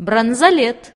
бронзолет.